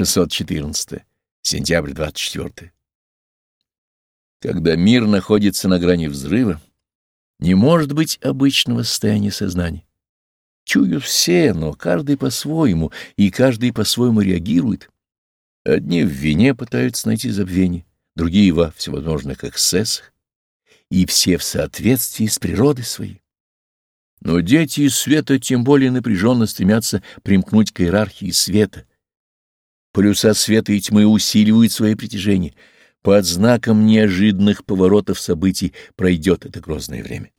614. Сентябрь 24. Когда мир находится на грани взрыва, не может быть обычного состояния сознания. Чуют все, но каждый по-своему, и каждый по-своему реагирует. Одни в вине пытаются найти забвение, другие во всевозможных эксцессах, и все в соответствии с природой своей. Но дети света тем более напряженно стремятся примкнуть к иерархии света. Полюса света и тьмы усиливают свои притяжения. Под знаком неожиданных поворотов событий пройдет это грозное время.